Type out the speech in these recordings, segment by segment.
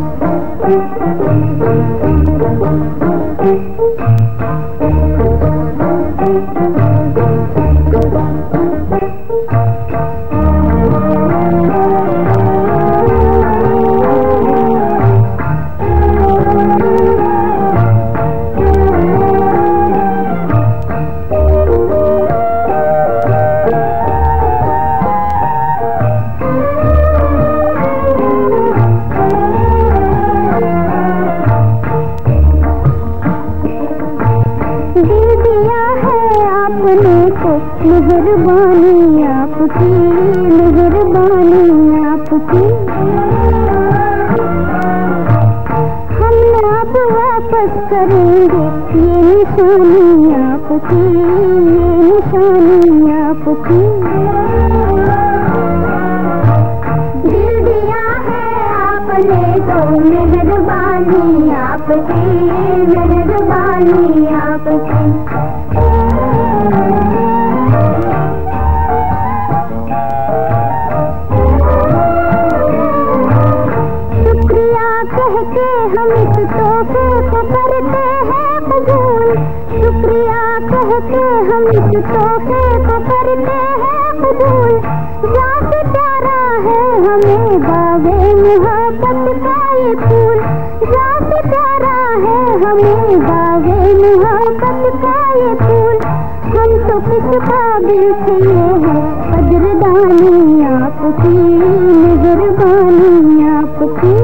Thank you. मेहरबानी आपकी मेहरबानी आपकी। हम अब वापस करेंगे ये निशानी आपकी ये निशानी आपकी। मेहरबानी आपकी मेहरबानी आपकी हम इस करते हैं शुक्रिया कहते हम इस करते हैं प्यारा है हमें बाबे मुहब्बत हमें बाबे मुहब्बत का ये फूल। हम तो किस है? कदरदानी आपकी आपकी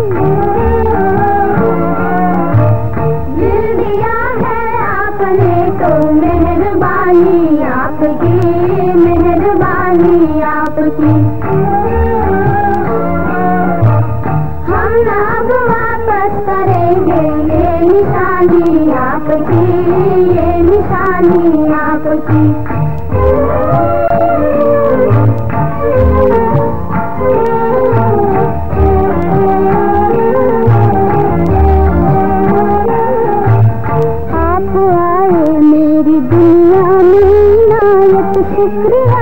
मेहरबानी आपकी मेहरबानी आपकी। निशानी आपकी ये निशानी आपकी। शुक्रिया।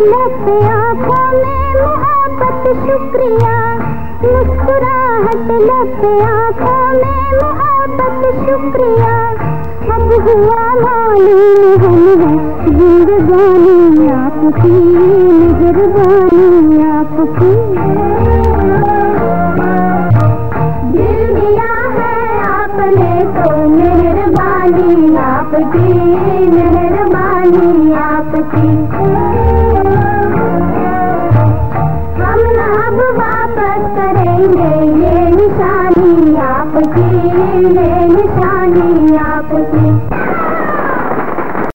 लगे आँखों में मोहब्बत, शुक्रिया। मुस्कुराहट आँखों में मोहब्बत, शुक्रिया। अब हुआ मालूम हम है आपकी, मेहरबानी आपकी। मेहरबानी आपकी मेहरबानी आपकी। निशानी आपकी ये निशानी आपकी।